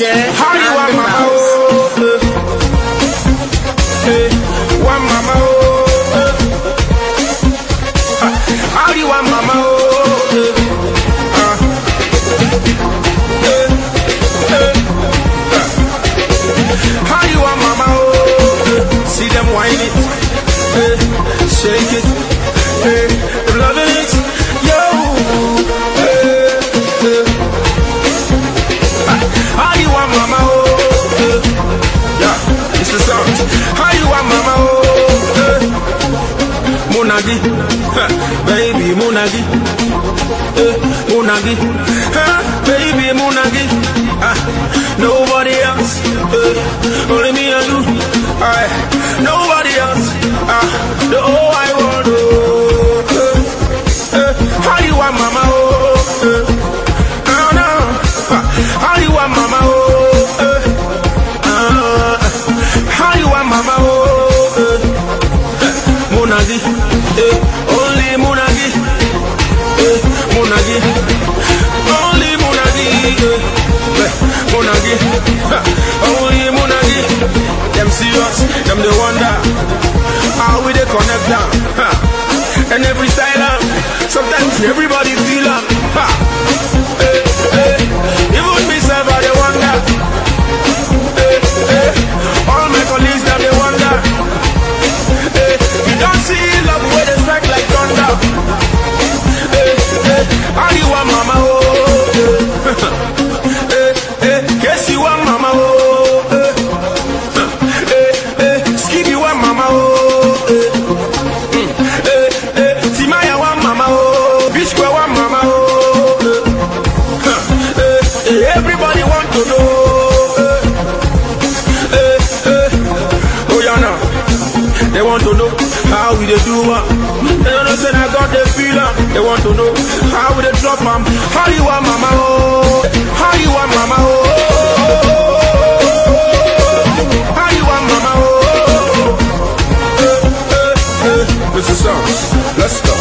Caesar. How you want mama oh want mama oh How you want mama oh. How you want mama oh. See them whine it. Shake it eh. Munagi. Baby Munagi. Eh, Munagi. Huh, Baby Munagi. Ah, Nobody else. Eh, Only me and you Oh, only Munagi. Them serious, them the wonder how we they connect ha, and every style. Uh, sometimes everybody want to know how we they do am. They don't know say I got the feeling. They want to know how we they drop am. How you want mama oh? How you want mama oh? How you want mama oh? Eh. Mr. Songs, let's go.